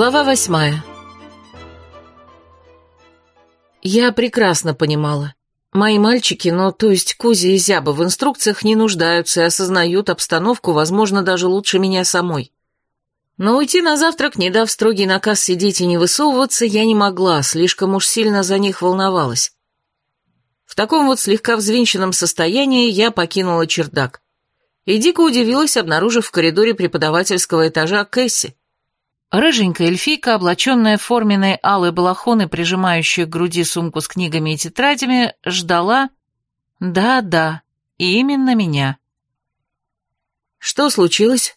Глава восьмая. Я прекрасно понимала. Мои мальчики, ну, то есть Кузя и Зяба, в инструкциях не нуждаются и осознают обстановку, возможно, даже лучше меня самой. Но уйти на завтрак, не дав строгий наказ сидеть и не высовываться, я не могла, слишком уж сильно за них волновалась. В таком вот слегка взвинченном состоянии я покинула чердак. И дико удивилась, обнаружив в коридоре преподавательского этажа Кэсси. Рыженькая эльфийка, облаченная в форменные алые балахоны, прижимающие к груди сумку с книгами и тетрадями, ждала... Да-да, именно меня. «Что случилось?»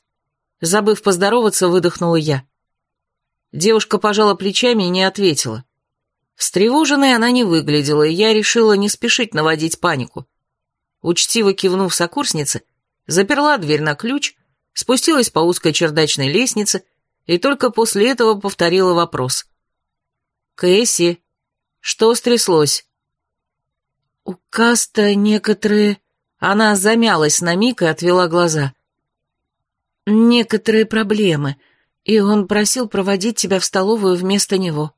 Забыв поздороваться, выдохнула я. Девушка пожала плечами и не ответила. Встревоженной она не выглядела, и я решила не спешить наводить панику. Учтиво кивнув сокурснице, заперла дверь на ключ, спустилась по узкой чердачной лестнице и только после этого повторила вопрос. «Кэсси, что стряслось?» «У Каста некоторые...» Она замялась на миг и отвела глаза. «Некоторые проблемы, и он просил проводить тебя в столовую вместо него».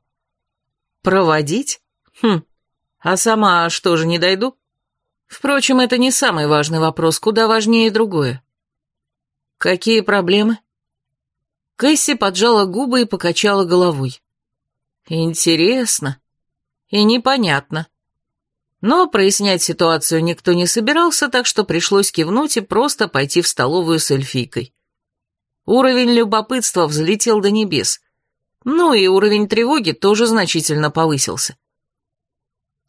«Проводить? Хм, а сама что же, не дойду?» Впрочем, это не самый важный вопрос, куда важнее другое. «Какие проблемы?» Кэсси поджала губы и покачала головой. «Интересно. И непонятно». Но прояснять ситуацию никто не собирался, так что пришлось кивнуть и просто пойти в столовую с эльфийкой. Уровень любопытства взлетел до небес. Ну и уровень тревоги тоже значительно повысился.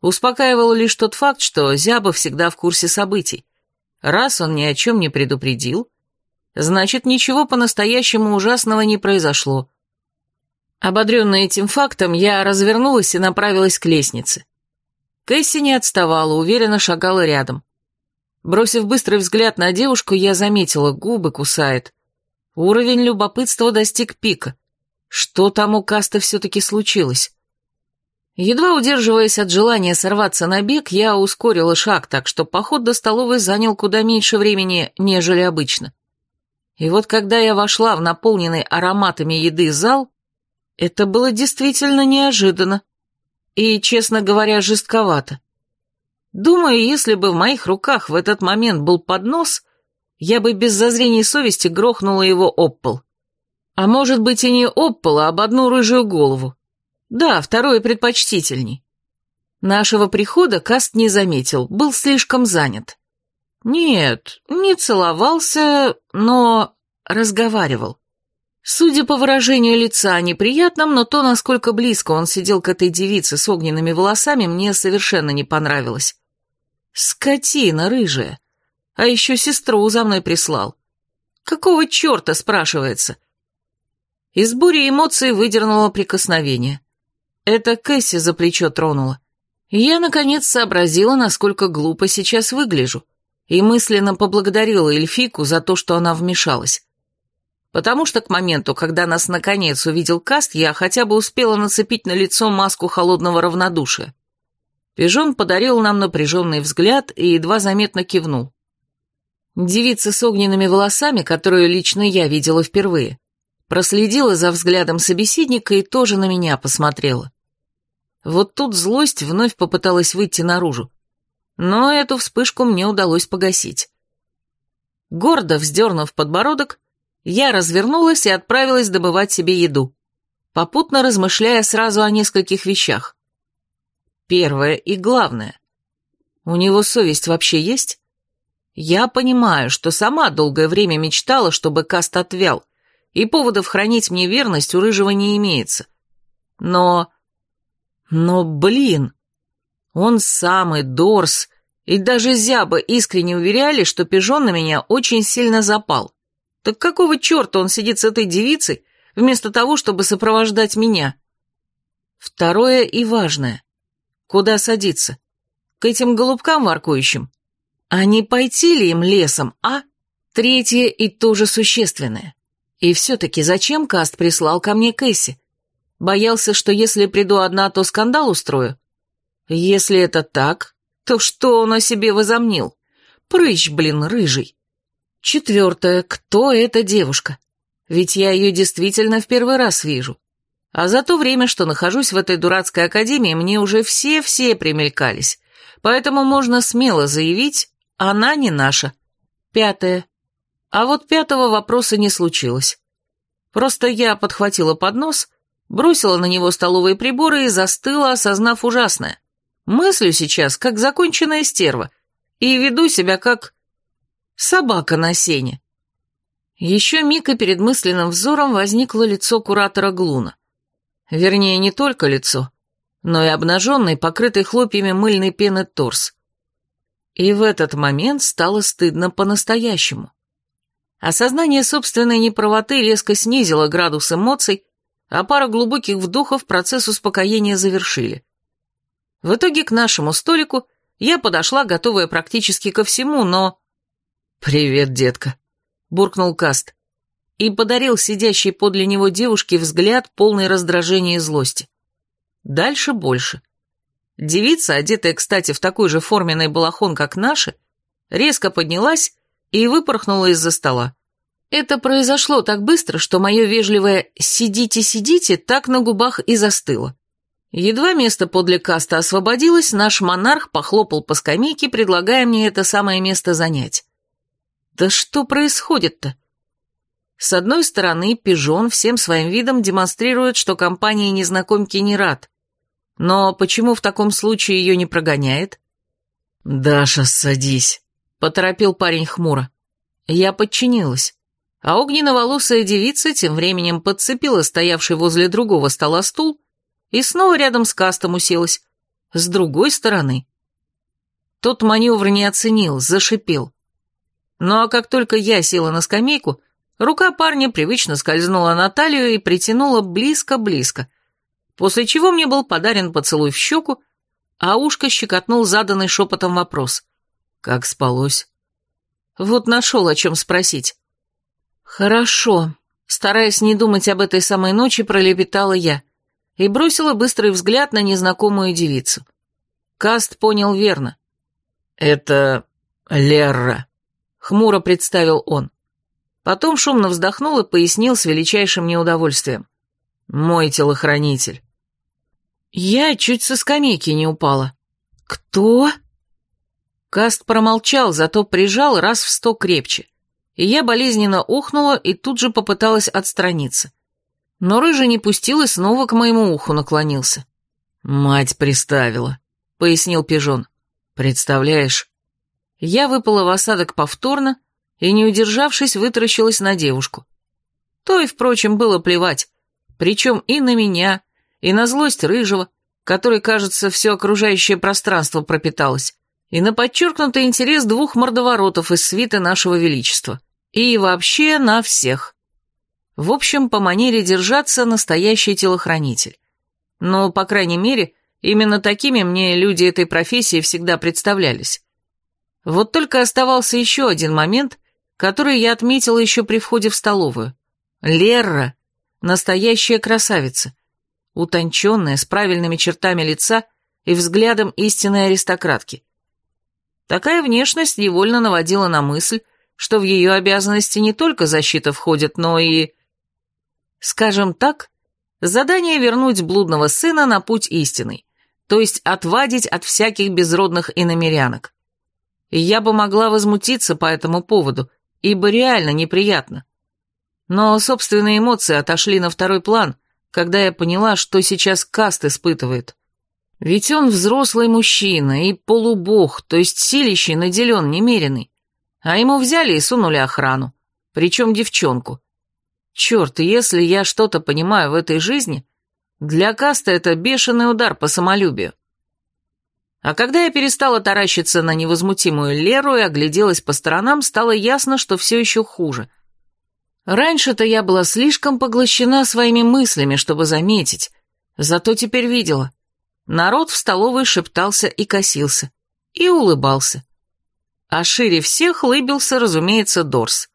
Успокаивал лишь тот факт, что Зяба всегда в курсе событий. Раз он ни о чем не предупредил, значит, ничего по-настоящему ужасного не произошло. Ободренная этим фактом, я развернулась и направилась к лестнице. Кэсси не отставала, уверенно шагала рядом. Бросив быстрый взгляд на девушку, я заметила, губы кусает. Уровень любопытства достиг пика. Что там у Каста все-таки случилось? Едва удерживаясь от желания сорваться на бег, я ускорила шаг, так что поход до столовой занял куда меньше времени, нежели обычно. И вот когда я вошла в наполненный ароматами еды зал, это было действительно неожиданно и, честно говоря, жестковато. Думаю, если бы в моих руках в этот момент был поднос, я бы без зазрений совести грохнула его об пол. А может быть и не об пол, а об одну рыжую голову. Да, второе предпочтительней. Нашего прихода Каст не заметил, был слишком занят. Нет, не целовался, но разговаривал. Судя по выражению лица, неприятным, но то, насколько близко он сидел к этой девице с огненными волосами, мне совершенно не понравилось. Скотина рыжая. А еще сестру за мной прислал. Какого черта, спрашивается? Из бури эмоций выдернуло прикосновение. Это Кэсси за плечо тронула. Я, наконец, сообразила, насколько глупо сейчас выгляжу и мысленно поблагодарила эльфику за то, что она вмешалась. Потому что к моменту, когда нас наконец увидел Каст, я хотя бы успела нацепить на лицо маску холодного равнодушия. Пижон подарил нам напряженный взгляд и едва заметно кивнул. Девица с огненными волосами, которую лично я видела впервые, проследила за взглядом собеседника и тоже на меня посмотрела. Вот тут злость вновь попыталась выйти наружу но эту вспышку мне удалось погасить. Гордо вздернув подбородок, я развернулась и отправилась добывать себе еду, попутно размышляя сразу о нескольких вещах. Первое и главное. У него совесть вообще есть? Я понимаю, что сама долгое время мечтала, чтобы Каст отвял, и поводов хранить мне верность у Рыжего не имеется. Но... Но, блин, он самый Дорс и даже Зяба искренне уверяли, что пижон на меня очень сильно запал. Так какого черта он сидит с этой девицей, вместо того, чтобы сопровождать меня? Второе и важное. Куда садиться? К этим голубкам воркующим? А не пойти ли им лесом, а? Третье и тоже существенное. И все-таки зачем Каст прислал ко мне Кэсси? Боялся, что если приду одна, то скандал устрою? Если это так, то что он о себе возомнил? Прыщ, блин, рыжий. Четвертое, кто эта девушка? Ведь я ее действительно в первый раз вижу. А за то время, что нахожусь в этой дурацкой академии, мне уже все-все примелькались. Поэтому можно смело заявить, она не наша. Пятое. А вот пятого вопроса не случилось. Просто я подхватила поднос, бросила на него столовые приборы и застыла, осознав ужасное. Мыслю сейчас, как законченная стерва, и веду себя как собака на сене. Еще миг и перед мысленным взором возникло лицо куратора Глуна. Вернее, не только лицо, но и обнаженный, покрытый хлопьями мыльной пены торс. И в этот момент стало стыдно по-настоящему. Осознание собственной неправоты резко снизило градус эмоций, а пара глубоких вдохов процесс успокоения завершили. В итоге к нашему столику я подошла, готовая практически ко всему, но... «Привет, детка», — буркнул Каст и подарил сидящей подле него девушке взгляд, полный раздражения и злости. Дальше больше. Девица, одетая, кстати, в такой же форменный балахон, как наши, резко поднялась и выпорхнула из-за стола. Это произошло так быстро, что мое вежливое «сидите, сидите» так на губах и застыло. Едва место подле каста освободилось, наш монарх похлопал по скамейке, предлагая мне это самое место занять. Да что происходит-то? С одной стороны, пижон всем своим видом демонстрирует, что компания незнакомки не рад. Но почему в таком случае ее не прогоняет? «Даша, садись», — поторопил парень хмуро. Я подчинилась, а огненно-волосая девица тем временем подцепила стоявший возле другого стола стул и снова рядом с кастом уселась, с другой стороны. Тот маневр не оценил, зашипел. Ну а как только я села на скамейку, рука парня привычно скользнула на талию и притянула близко-близко, после чего мне был подарен поцелуй в щеку, а ушко щекотнул заданный шепотом вопрос. Как спалось? Вот нашел, о чем спросить. Хорошо, стараясь не думать об этой самой ночи, пролепетала я и бросила быстрый взгляд на незнакомую девицу. Каст понял верно. «Это Лерра», — хмуро представил он. Потом шумно вздохнул и пояснил с величайшим неудовольствием. «Мой телохранитель». Я чуть со скамейки не упала. «Кто?» Каст промолчал, зато прижал раз в сто крепче. И я болезненно ухнула и тут же попыталась отстраниться. Но рыжий не пустил и снова к моему уху наклонился. «Мать приставила», — пояснил пижон. «Представляешь?» Я выпала в осадок повторно и, не удержавшись, вытаращилась на девушку. То и, впрочем, было плевать, причем и на меня, и на злость рыжего, который, кажется, все окружающее пространство пропиталось, и на подчеркнутый интерес двух мордоворотов из свиты нашего величества, и вообще на всех. В общем, по манере держаться настоящий телохранитель. Но, по крайней мере, именно такими мне люди этой профессии всегда представлялись. Вот только оставался еще один момент, который я отметила еще при входе в столовую. Лерра — настоящая красавица, утонченная, с правильными чертами лица и взглядом истинной аристократки. Такая внешность невольно наводила на мысль, что в ее обязанности не только защита входит, но и... Скажем так, задание вернуть блудного сына на путь истинный, то есть отвадить от всяких безродных иномерянок. Я бы могла возмутиться по этому поводу, ибо реально неприятно. Но собственные эмоции отошли на второй план, когда я поняла, что сейчас Каст испытывает. Ведь он взрослый мужчина и полубог, то есть силищей наделен немеренный. А ему взяли и сунули охрану, причем девчонку. Черт, если я что-то понимаю в этой жизни, для Каста это бешеный удар по самолюбию. А когда я перестала таращиться на невозмутимую Леру и огляделась по сторонам, стало ясно, что все еще хуже. Раньше-то я была слишком поглощена своими мыслями, чтобы заметить, зато теперь видела. Народ в столовой шептался и косился, и улыбался. А шире всех лыбился, разумеется, Дорс.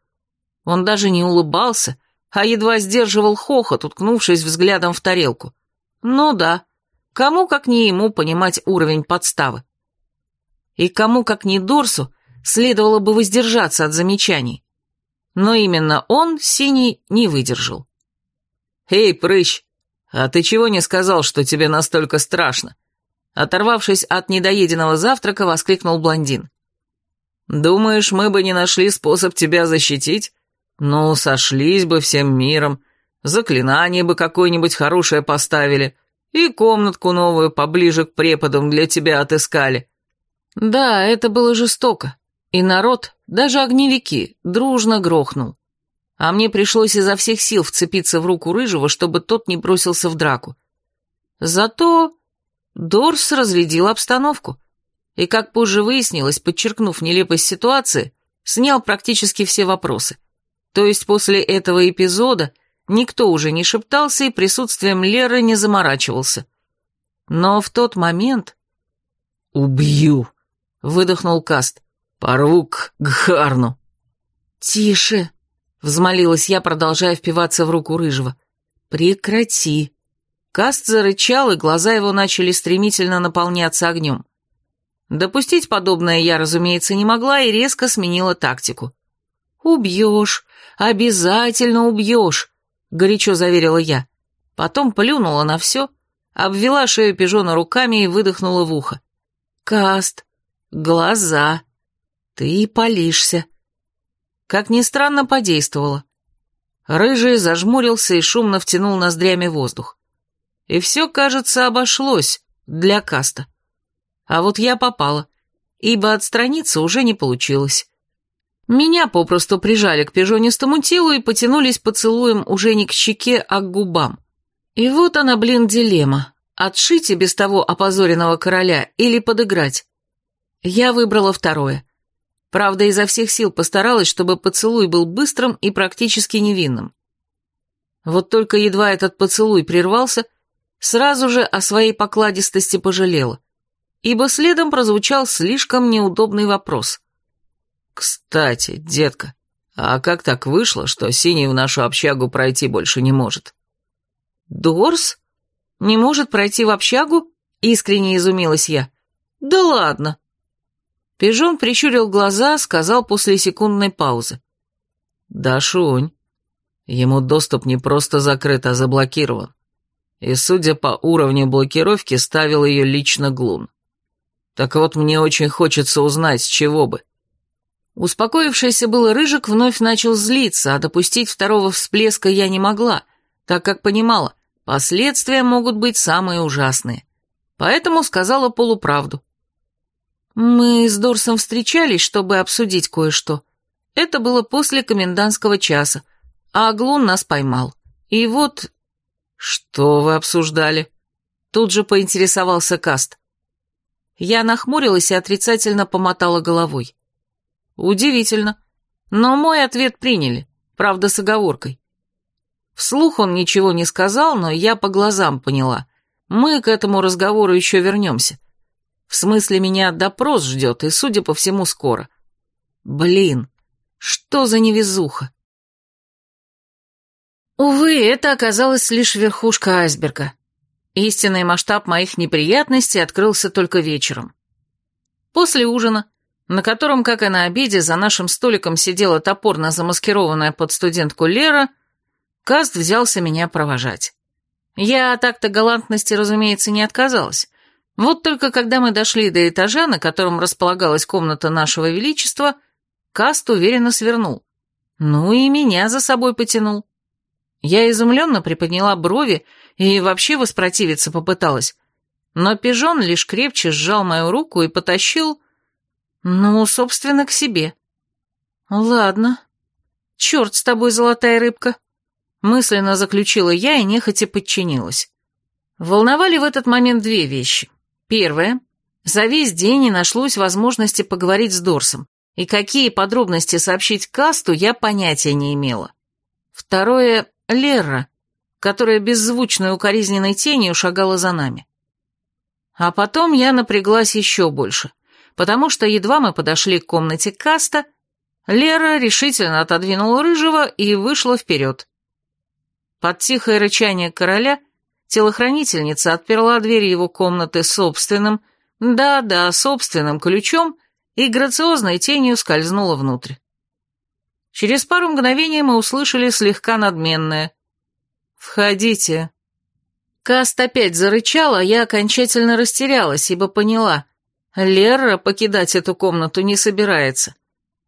Он даже не улыбался, а едва сдерживал хохот, уткнувшись взглядом в тарелку. Ну да, кому как не ему понимать уровень подставы. И кому как не Дорсу следовало бы воздержаться от замечаний. Но именно он, Синий, не выдержал. «Эй, прыщ, «А ты чего не сказал, что тебе настолько страшно?» Оторвавшись от недоеденного завтрака, воскликнул блондин. «Думаешь, мы бы не нашли способ тебя защитить? Ну, сошлись бы всем миром, заклинание бы какое-нибудь хорошее поставили и комнатку новую поближе к преподам для тебя отыскали». Да, это было жестоко, и народ, даже огневики, дружно грохнул а мне пришлось изо всех сил вцепиться в руку Рыжего, чтобы тот не бросился в драку. Зато Дорс разрядил обстановку, и, как позже выяснилось, подчеркнув нелепость ситуации, снял практически все вопросы. То есть после этого эпизода никто уже не шептался и присутствием Леры не заморачивался. Но в тот момент... «Убью!» — выдохнул Каст. «Порву к Гхарну!» «Тише!» Взмолилась я, продолжая впиваться в руку рыжего. «Прекрати!» Каст зарычал, и глаза его начали стремительно наполняться огнем. Допустить подобное я, разумеется, не могла и резко сменила тактику. «Убьешь, обязательно убьешь», — горячо заверила я. Потом плюнула на все, обвела шею пижона руками и выдохнула в ухо. «Каст, глаза, ты палишься. Как ни странно, подействовало. Рыжий зажмурился и шумно втянул ноздрями воздух. И все, кажется, обошлось для каста. А вот я попала, ибо отстраниться уже не получилось. Меня попросту прижали к пижонистому телу и потянулись поцелуем уже не к щеке, а к губам. И вот она, блин, дилемма. Отшить и без того опозоренного короля или подыграть? Я выбрала второе. Правда, изо всех сил постаралась, чтобы поцелуй был быстрым и практически невинным. Вот только едва этот поцелуй прервался, сразу же о своей покладистости пожалела, ибо следом прозвучал слишком неудобный вопрос. «Кстати, детка, а как так вышло, что Синий в нашу общагу пройти больше не может?» «Дорс? Не может пройти в общагу?» — искренне изумилась я. «Да ладно!» Пижон прищурил глаза, сказал после секундной паузы. «Да, Шунь. Ему доступ не просто закрыт, а заблокирован. И, судя по уровню блокировки, ставил ее лично Глун. Так вот, мне очень хочется узнать, с чего бы». Успокоившийся был Рыжик вновь начал злиться, а допустить второго всплеска я не могла, так как понимала, последствия могут быть самые ужасные. Поэтому сказала полуправду. Мы с Дорсом встречались, чтобы обсудить кое-что. Это было после комендантского часа, а Аглун нас поймал. И вот... Что вы обсуждали? Тут же поинтересовался Каст. Я нахмурилась и отрицательно помотала головой. Удивительно. Но мой ответ приняли, правда, с оговоркой. Вслух он ничего не сказал, но я по глазам поняла. Мы к этому разговору еще вернемся. В смысле, меня допрос ждет, и, судя по всему, скоро. Блин, что за невезуха? Увы, это оказалось лишь верхушка айсберга. Истинный масштаб моих неприятностей открылся только вечером. После ужина, на котором, как и на обеде, за нашим столиком сидела топорно замаскированная под студентку Лера, Каст взялся меня провожать. Я так-то галантности, разумеется, не отказалась. Вот только когда мы дошли до этажа, на котором располагалась комната нашего величества, Каст уверенно свернул. Ну и меня за собой потянул. Я изумленно приподняла брови и вообще воспротивиться попыталась. Но пижон лишь крепче сжал мою руку и потащил, ну, собственно, к себе. Ладно. Черт с тобой, золотая рыбка. Мысленно заключила я и нехотя подчинилась. Волновали в этот момент две вещи. Первое. За весь день не нашлось возможности поговорить с Дорсом, и какие подробности сообщить Касту я понятия не имела. Второе. Лерра, которая беззвучной укоризненной тенью шагала за нами. А потом я напряглась еще больше, потому что едва мы подошли к комнате Каста, Лера решительно отодвинула рыжего и вышла вперед. Под тихое рычание короля – Телохранительница отперла дверь его комнаты собственным, да-да, собственным ключом и грациозной тенью скользнула внутрь. Через пару мгновений мы услышали слегка надменное «Входите». Каст опять зарычал, а я окончательно растерялась, ибо поняла. Лера покидать эту комнату не собирается.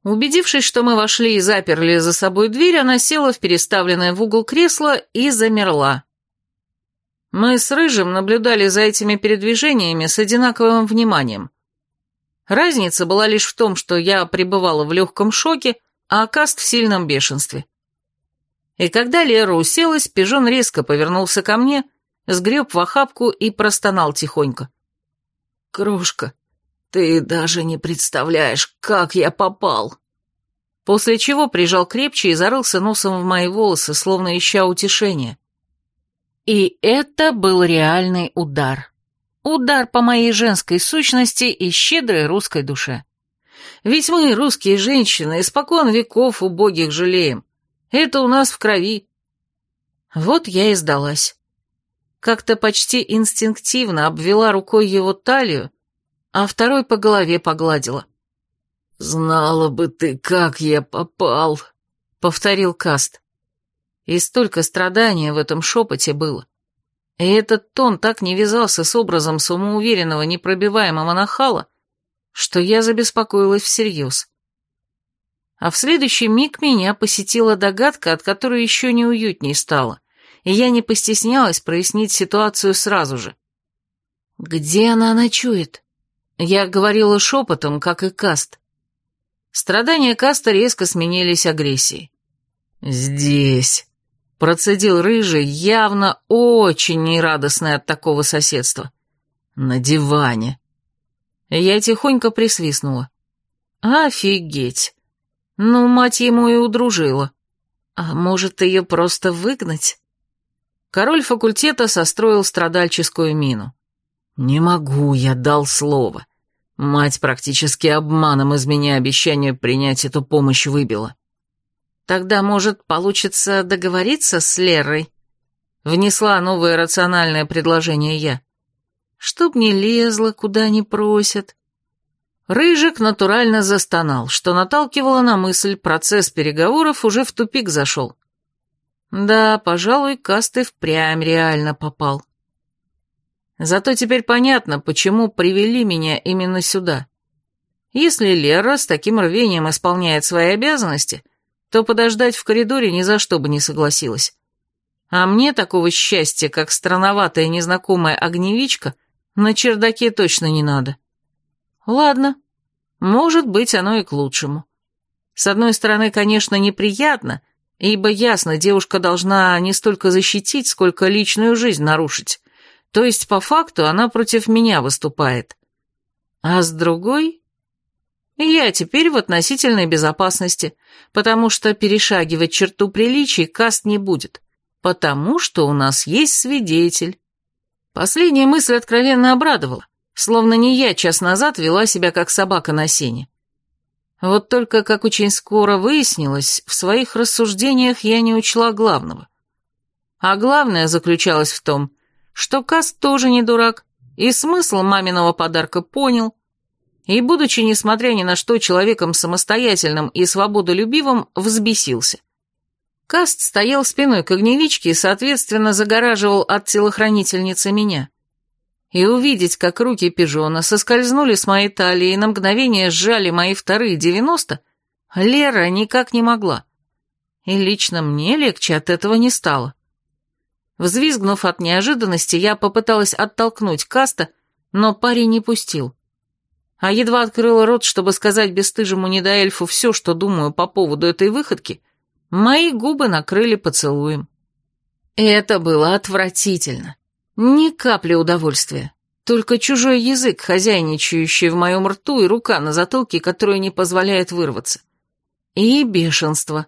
Убедившись, что мы вошли и заперли за собой дверь, она села в переставленное в угол кресло и замерла. Мы с Рыжим наблюдали за этими передвижениями с одинаковым вниманием. Разница была лишь в том, что я пребывала в легком шоке, а Каст в сильном бешенстве. И когда Лера уселась, пижон резко повернулся ко мне, сгреб в охапку и простонал тихонько. «Крошка, ты даже не представляешь, как я попал!» После чего прижал крепче и зарылся носом в мои волосы, словно ища утешения. И это был реальный удар. Удар по моей женской сущности и щедрой русской душе. Ведь мы, русские женщины, испокон веков убогих жалеем. Это у нас в крови. Вот я и сдалась. Как-то почти инстинктивно обвела рукой его талию, а второй по голове погладила. «Знала бы ты, как я попал», — повторил Каст. И столько страдания в этом шепоте было. И этот тон так не вязался с образом самоуверенного, непробиваемого нахала, что я забеспокоилась всерьез. А в следующий миг меня посетила догадка, от которой еще неуютней стало, и я не постеснялась прояснить ситуацию сразу же. «Где она ночует?» Я говорила шепотом, как и Каст. Страдания Каста резко сменились агрессией. «Здесь», Процедил рыжий, явно очень нерадостный от такого соседства. На диване. Я тихонько присвистнула. Офигеть. Ну, мать ему и удружила. А может, ее просто выгнать? Король факультета состроил страдальческую мину. «Не могу, я дал слово. Мать практически обманом из меня обещание принять эту помощь выбила». Тогда, может, получится договориться с Лерой? Внесла новое рациональное предложение я. Чтоб не лезла, куда не просят. Рыжик натурально застонал, что наталкивало на мысль, процесс переговоров уже в тупик зашел. Да, пожалуй, Каст и впрямь реально попал. Зато теперь понятно, почему привели меня именно сюда. Если Лера с таким рвением исполняет свои обязанности — то подождать в коридоре ни за что бы не согласилась. А мне такого счастья, как странноватая незнакомая огневичка, на чердаке точно не надо. Ладно, может быть, оно и к лучшему. С одной стороны, конечно, неприятно, ибо ясно, девушка должна не столько защитить, сколько личную жизнь нарушить. То есть, по факту, она против меня выступает. А с другой, я теперь в относительной безопасности, потому что перешагивать черту приличий Каст не будет, потому что у нас есть свидетель. Последняя мысль откровенно обрадовала, словно не я час назад вела себя как собака на сене. Вот только, как очень скоро выяснилось, в своих рассуждениях я не учла главного. А главное заключалось в том, что Каст тоже не дурак, и смысл маминого подарка понял, и, будучи, несмотря ни на что, человеком самостоятельным и свободолюбивым, взбесился. Каст стоял спиной к огневичке и, соответственно, загораживал от телохранительницы меня. И увидеть, как руки пижона соскользнули с моей талии и на мгновение сжали мои вторые девяносто, Лера никак не могла. И лично мне легче от этого не стало. Взвизгнув от неожиданности, я попыталась оттолкнуть Каста, но парень не пустил а едва открыла рот, чтобы сказать бесстыжему недоэльфу все, что думаю по поводу этой выходки, мои губы накрыли поцелуем. Это было отвратительно. Ни капли удовольствия. Только чужой язык, хозяйничающий в моем рту, и рука на затылке, которая не позволяет вырваться. И бешенство.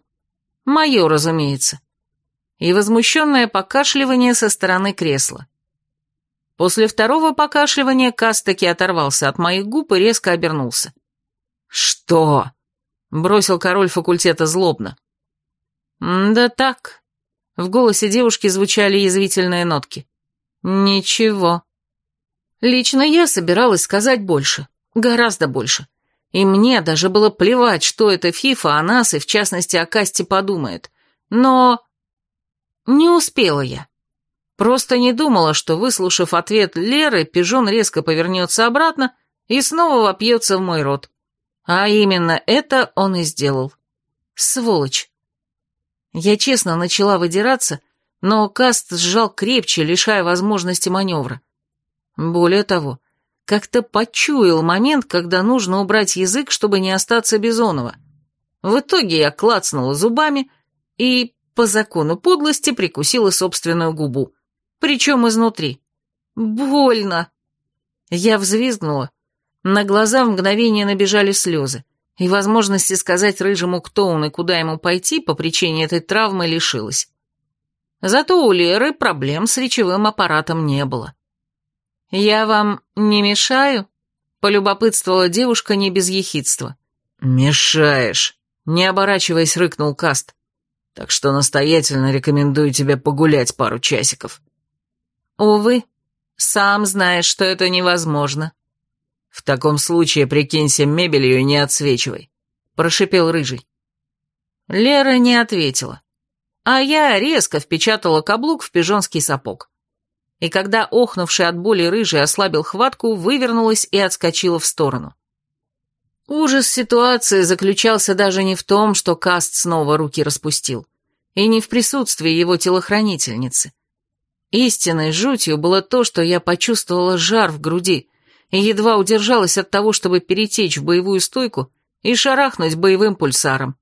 Мое, разумеется. И возмущенное покашливание со стороны кресла. После второго покашливания Кас таки оторвался от моих губ и резко обернулся. «Что?» — бросил король факультета злобно. «Да так». В голосе девушки звучали язвительные нотки. «Ничего». Лично я собиралась сказать больше, гораздо больше. И мне даже было плевать, что это Фифа о нас и, в частности, о Касте подумает. Но... Не успела я. Просто не думала, что, выслушав ответ Леры, пижон резко повернется обратно и снова вопьется в мой рот. А именно это он и сделал. Сволочь. Я честно начала выдираться, но Каст сжал крепче, лишая возможности маневра. Более того, как-то почуял момент, когда нужно убрать язык, чтобы не остаться без оного. В итоге я клацнула зубами и, по закону подлости, прикусила собственную губу причем изнутри. Больно. Я взвизгнула. На глаза в мгновение набежали слезы, и возможности сказать Рыжему, кто он и куда ему пойти, по причине этой травмы лишилась. Зато у Леры проблем с речевым аппаратом не было. «Я вам не мешаю?» — полюбопытствовала девушка не без ехидства. «Мешаешь», — не оборачиваясь, рыкнул Каст. «Так что настоятельно рекомендую тебе погулять пару часиков». Увы, сам знаешь, что это невозможно. В таком случае прикинься мебелью и не отсвечивай, прошипел рыжий. Лера не ответила, а я резко впечатала каблук в пижонский сапог. И когда охнувший от боли рыжий ослабил хватку, вывернулась и отскочила в сторону. Ужас ситуации заключался даже не в том, что Каст снова руки распустил, и не в присутствии его телохранительницы. Истинной жутью было то, что я почувствовала жар в груди и едва удержалась от того, чтобы перетечь в боевую стойку и шарахнуть боевым пульсаром.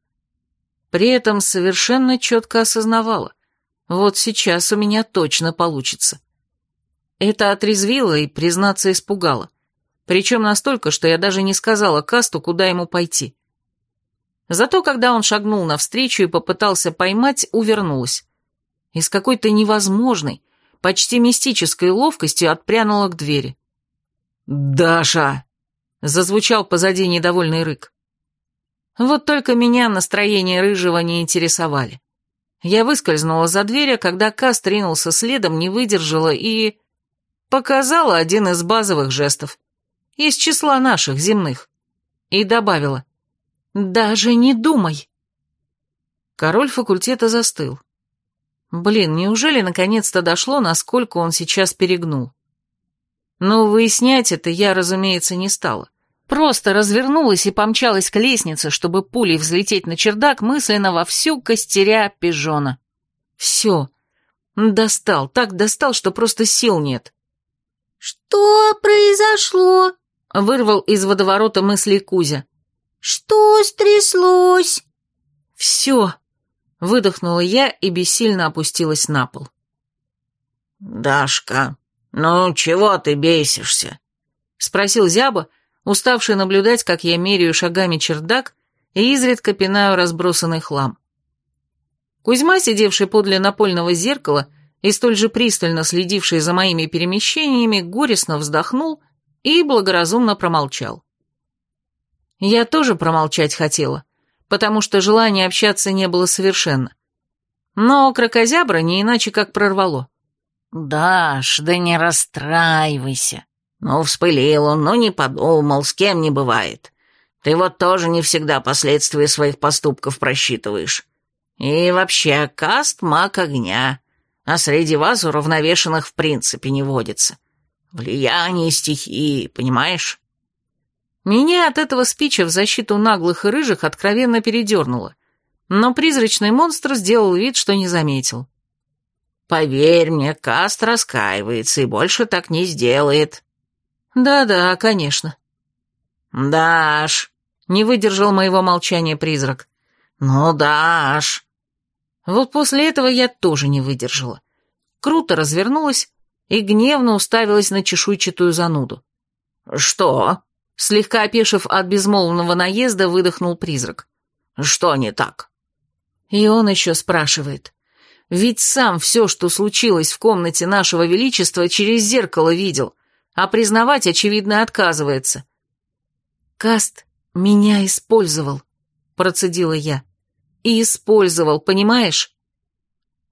При этом совершенно четко осознавала, вот сейчас у меня точно получится. Это отрезвило и, признаться, испугало. Причем настолько, что я даже не сказала Касту, куда ему пойти. Зато когда он шагнул навстречу и попытался поймать, увернулась. И с какой-то невозможной, почти мистической ловкостью отпрянула к двери. «Даша!» — зазвучал позади недовольный рык. Вот только меня настроение рыжего не интересовали. Я выскользнула за дверь, а когда Каст ринулся следом, не выдержала и... Показала один из базовых жестов. Из числа наших, земных. И добавила. «Даже не думай!» Король факультета застыл. Блин, неужели наконец-то дошло, насколько он сейчас перегнул? Но выяснять это я, разумеется, не стала. Просто развернулась и помчалась к лестнице, чтобы пулей взлететь на чердак, мысленно во всю костеря пижона. Все. Достал, так достал, что просто сил нет. «Что произошло?» — вырвал из водоворота мысли Кузя. «Что стряслось?» «Все», Выдохнула я и бессильно опустилась на пол. «Дашка, ну чего ты бесишься?» — спросил Зяба, уставший наблюдать, как я меряю шагами чердак и изредка пинаю разбросанный хлам. Кузьма, сидевший подле напольного зеркала и столь же пристально следивший за моими перемещениями, горестно вздохнул и благоразумно промолчал. Я тоже промолчать хотела, потому что желания общаться не было совершенно. Но крокозябра не иначе как прорвало. «Даш, да не расстраивайся. Ну, вспылил он, ну не подумал, с кем не бывает. Ты вот тоже не всегда последствия своих поступков просчитываешь. И вообще, каст маг огня, а среди вас уравновешенных в принципе не водится. Влияние стихии, понимаешь?» Меня от этого спича в защиту наглых и рыжих откровенно передернуло, но призрачный монстр сделал вид, что не заметил. «Поверь мне, Каст раскаивается и больше так не сделает». «Да-да, конечно». «Даш», — не выдержал моего молчания призрак. «Ну, Даш». Вот после этого я тоже не выдержала. Круто развернулась и гневно уставилась на чешуйчатую зануду. «Что?» Слегка опешив от безмолвного наезда, выдохнул призрак. «Что не так?» И он еще спрашивает. Ведь сам все, что случилось в комнате нашего величества, через зеркало видел, а признавать, очевидно, отказывается. «Каст меня использовал», — процедила я. «И использовал, понимаешь?»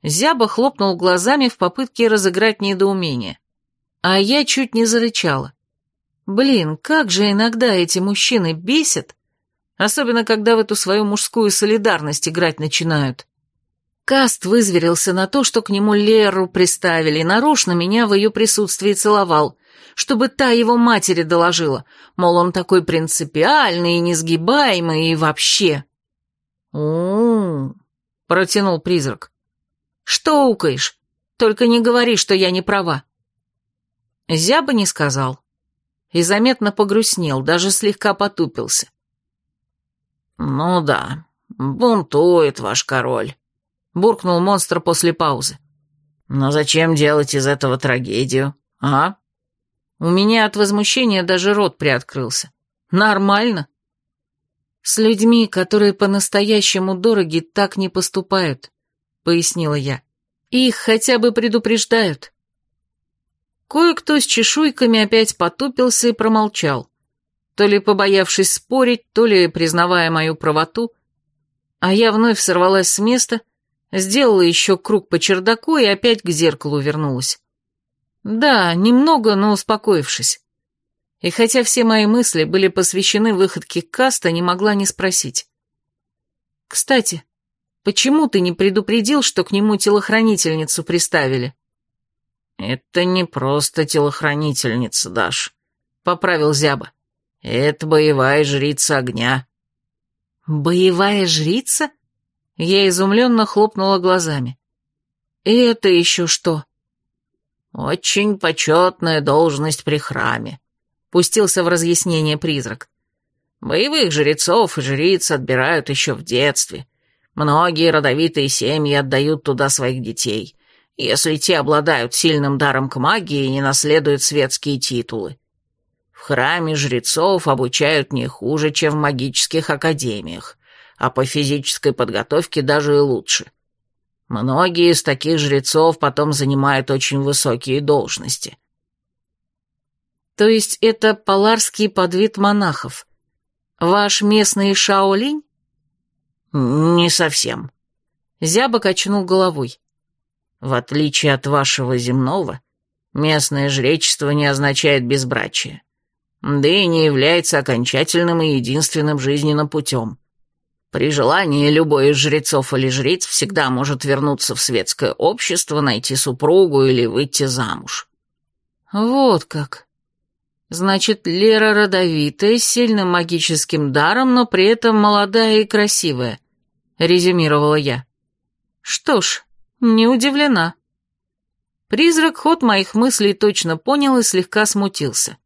Зяба хлопнул глазами в попытке разыграть недоумение. А я чуть не зарычала. Блин, как же иногда эти мужчины бесят, особенно когда в эту свою мужскую солидарность играть начинают. Каст вызверился на то, что к нему Леру приставили, и нарочно меня в ее присутствии целовал, чтобы та его матери доложила, мол, он такой принципиальный и несгибаемый и вообще. у протянул призрак. «Что укаешь? Только не говори, что я не права». Зяба не сказал. И заметно погрустнел, даже слегка потупился. «Ну да, бунтует ваш король», — буркнул монстр после паузы. «Но зачем делать из этого трагедию, а?» У меня от возмущения даже рот приоткрылся. Нормально. С людьми, которые по-настоящему дороги, так не поступают, пояснила я. Их хотя бы предупреждают. Кое-кто с чешуйками опять потупился и промолчал, то ли побоявшись спорить, то ли признавая мою правоту, а я вновь сорвалась с места, сделала еще круг по чердаку и опять к зеркалу вернулась. Да, немного, но успокоившись. И хотя все мои мысли были посвящены выходке Каста, не могла не спросить. «Кстати, почему ты не предупредил, что к нему телохранительницу приставили?» «Это не просто телохранительница, Даш», — поправил Зяба. «Это боевая жрица огня». «Боевая жрица?» Я изумленно хлопнула глазами. «Это еще что?» «Очень почетная должность при храме», — пустился в разъяснение призрак. «Боевых жрецов и жриц отбирают еще в детстве. Многие родовитые семьи отдают туда своих детей, если те обладают сильным даром к магии и не наследуют светские титулы. В храме жрецов обучают не хуже, чем в магических академиях, а по физической подготовке даже и лучше». Многие из таких жрецов потом занимают очень высокие должности. То есть это паларский подвид монахов? Ваш местный Шаолинь? Не совсем. Зяба качнул головой. В отличие от вашего земного, местное жречество не означает безбрачие, да и не является окончательным и единственным жизненным путем. При желании любой из жрецов или жриц всегда может вернуться в светское общество, найти супругу или выйти замуж. Вот как. Значит, Лера родовитая, с сильным магическим даром, но при этом молодая и красивая, резюмировала я. Что ж, не удивлена. Призрак ход моих мыслей точно понял и слегка смутился.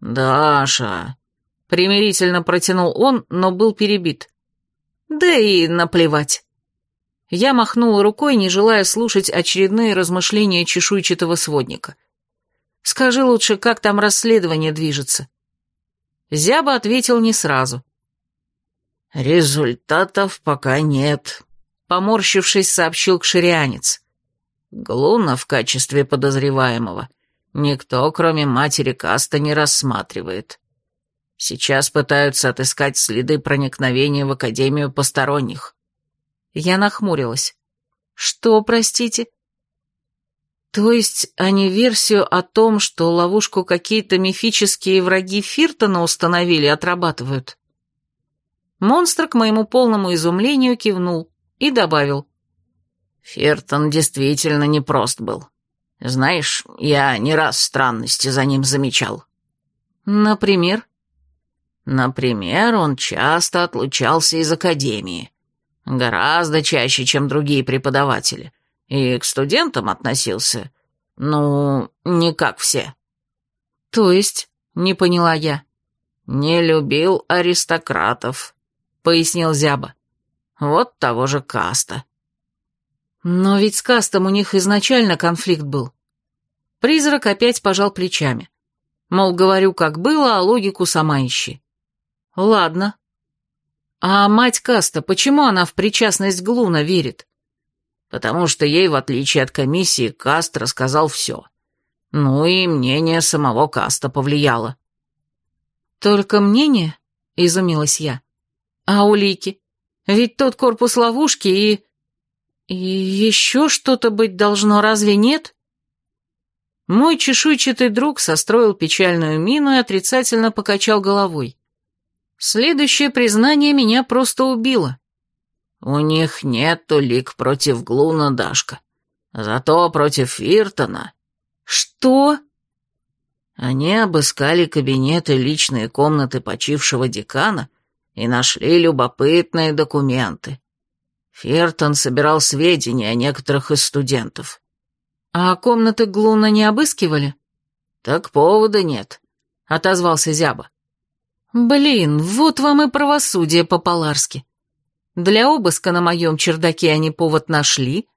«Даша!» — примирительно протянул он, но был перебит. Да и наплевать. Я махнула рукой, не желая слушать очередные размышления чешуйчатого сводника. Скажи лучше, как там расследование движется. Зяба ответил не сразу. «Результатов пока нет», — поморщившись, сообщил кширианец. «Глуна в качестве подозреваемого никто, кроме матери Каста, не рассматривает. Сейчас пытаются отыскать следы проникновения в Академию посторонних. Я нахмурилась. Что, простите? То есть они версию о том, что ловушку какие-то мифические враги Фиртона установили, отрабатывают? Монстр, к моему полному изумлению, кивнул и добавил. Фиртон действительно непрост был. Знаешь, я не раз странности за ним замечал. Например? Например, он часто отлучался из академии. Гораздо чаще, чем другие преподаватели. И к студентам относился, ну, не как все. То есть, не поняла я. Не любил аристократов, пояснил Зяба. Вот того же каста. Но ведь с кастом у них изначально конфликт был. Призрак опять пожал плечами. Мол, говорю, как было, а логику сама ищи. Ладно. А мать Каста, почему она в причастность Глуна верит? Потому что ей, в отличие от комиссии, Каст рассказал все. Ну и мнение самого Каста повлияло. Только мнение? Изумилась я. А улики? Ведь тот корпус ловушки и... И еще что-то быть должно, разве нет? Мой чешуйчатый друг состроил печальную мину и отрицательно покачал головой. Следующее признание меня просто убило. У них нет улик против Глуна, Дашка. Зато против Фиртона... Что? Они обыскали кабинеты личные комнаты почившего декана и нашли любопытные документы. Фиртон собирал сведения о некоторых из студентов. А комнаты Глуна не обыскивали? Так повода нет, отозвался Зяба. Блин, вот вам и правосудие по-поларски. Для обыска на моем чердаке они повод нашли,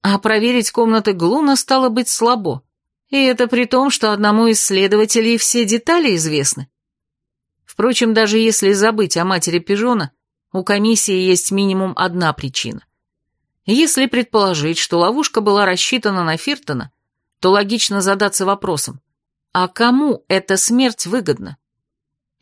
а проверить комнаты Глуна стало быть слабо. И это при том, что одному из следователей все детали известны. Впрочем, даже если забыть о матери Пижона, у комиссии есть минимум одна причина. Если предположить, что ловушка была рассчитана на Фиртона, то логично задаться вопросом, а кому эта смерть выгодна?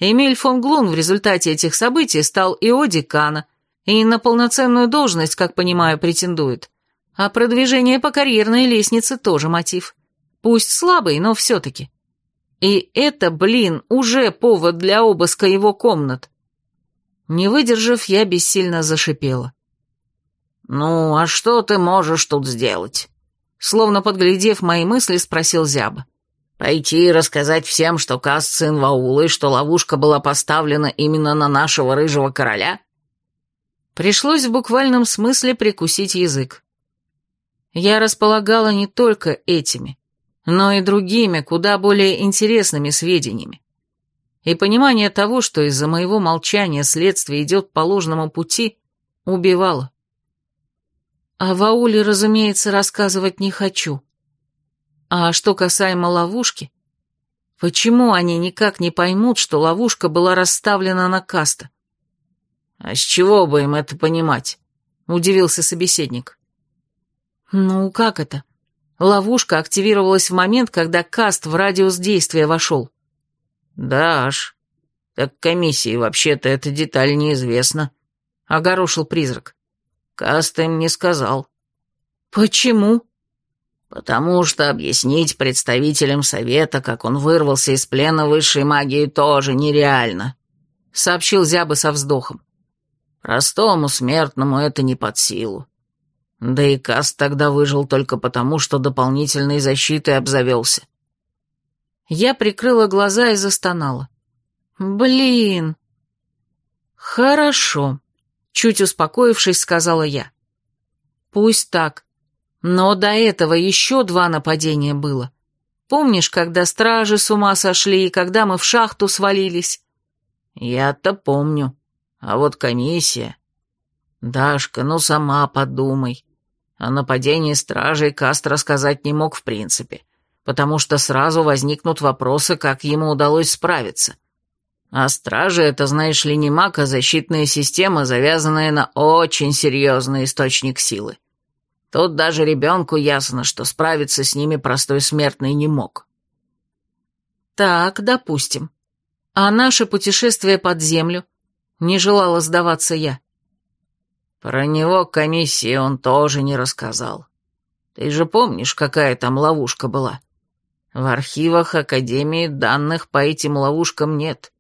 Эмиль фон Глун в результате этих событий стал ИО декана и на полноценную должность, как понимаю, претендует. А продвижение по карьерной лестнице тоже мотив. Пусть слабый, но все-таки. И это, блин, уже повод для обыска его комнат. Не выдержав, я бессильно зашипела. «Ну, а что ты можешь тут сделать?» Словно подглядев мои мысли, спросил Зяба. «Пойти и рассказать всем, что Каст сын Ваулы, что ловушка была поставлена именно на нашего рыжего короля?» Пришлось в буквальном смысле прикусить язык. Я располагала не только этими но и другими, куда более интересными сведениями. И понимание того, что из-за моего молчания следствие идет по ложному пути, убивало. О Вауле, разумеется, рассказывать не хочу. А что касаемо ловушки, почему они никак не поймут, что ловушка была расставлена на каста? «А с чего бы им это понимать?» — удивился собеседник. «Ну, как это? Ловушка активировалась в момент, когда каст в радиус действия вошел. «Да аж. Так комиссии вообще-то эта деталь неизвестна», — огорошил призрак. «Каст им не сказал». «Почему?» «Потому что объяснить представителям совета, как он вырвался из плена высшей магии, тоже нереально», — сообщил Зяба со вздохом. «Простому смертному это не под силу. Да и Каст тогда выжил только потому, что дополнительной защитой обзавелся. Я прикрыла глаза и застонала. «Блин!» «Хорошо», — чуть успокоившись, сказала я. «Пусть так. Но до этого еще два нападения было. Помнишь, когда стражи с ума сошли и когда мы в шахту свалились?» «Я-то помню. А вот комиссия...» «Дашка, ну сама подумай. О нападении стражей Каст рассказать не мог в принципе, потому что сразу возникнут вопросы, как ему удалось справиться. А стражи — это, знаешь ли, не маг, а защитная система, завязанная на очень серьезный источник силы. Тут даже ребенку ясно, что справиться с ними простой смертный не мог. Так, допустим. А наше путешествие под землю? Не желала сдаваться я. Про него комиссии он тоже не рассказал. Ты же помнишь, какая там ловушка была? В архивах Академии данных по этим ловушкам нет.